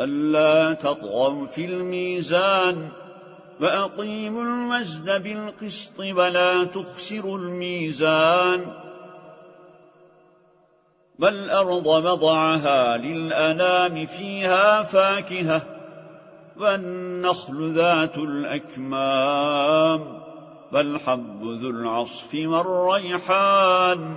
ألا تطغوا في الميزان وأقيموا المزد بالقسط ولا تخسروا الميزان والأرض وضعها للأنام فيها فاكهة والنخل ذات الأكمام والحب ذو العصف والريحان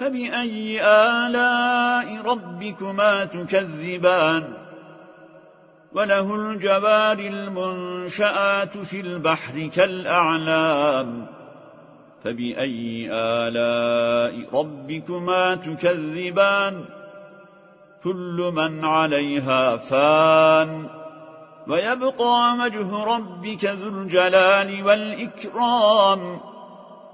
فبأي آلاء ربكما تكذبان؟ وله الجبار المنشآت في البحر كالأعلام. فبأي آلاء ربكما تكذبان؟ كل من عليها فان. ويبقى مجه ربك ذو الجلال والإكرام.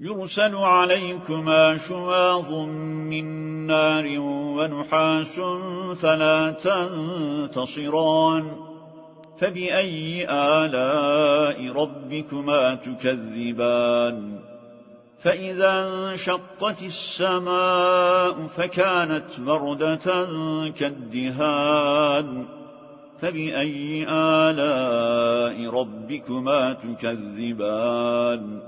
يرسل عليكما شواظ من نار ونحاس فلا تنتصران فبأي آلاء ربكما تكذبان؟ فإذا انشقت السماء فكانت مردة كالدهان. فبأي آلاء ربكما تكذبان؟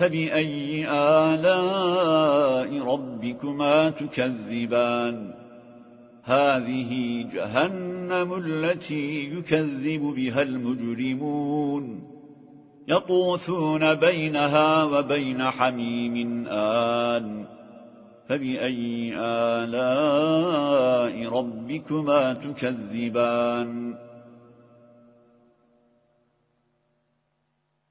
فبأي آلاء ربكما تكذبان؟ هذه جهنم التي يكذب بها المجرمون. يطوثون بينها وبين حميم آن. فبأي آلاء ربكما تكذبان؟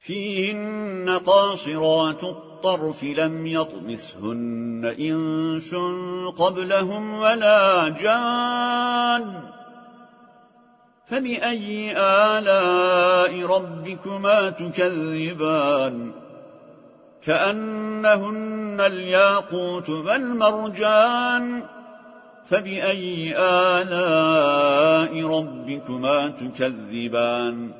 فيهن قاصرات الطرف لم يطمثهن إنس قبلهم ولا جان فبأي آلاء ربكما تكذبان كأنهن الياقوت والمرجان فبأي آلاء ربكما تكذبان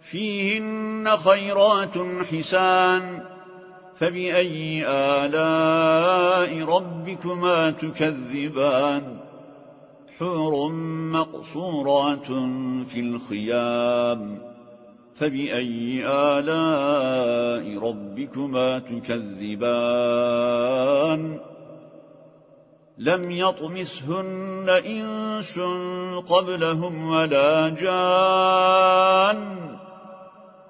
فيهن خيرات حسان فبأي آلاء ربكما تكذبان حور مقصورات في الخيام فبأي آلاء ربكما تكذبان لم يطمسهن إنس قبلهم ولا جان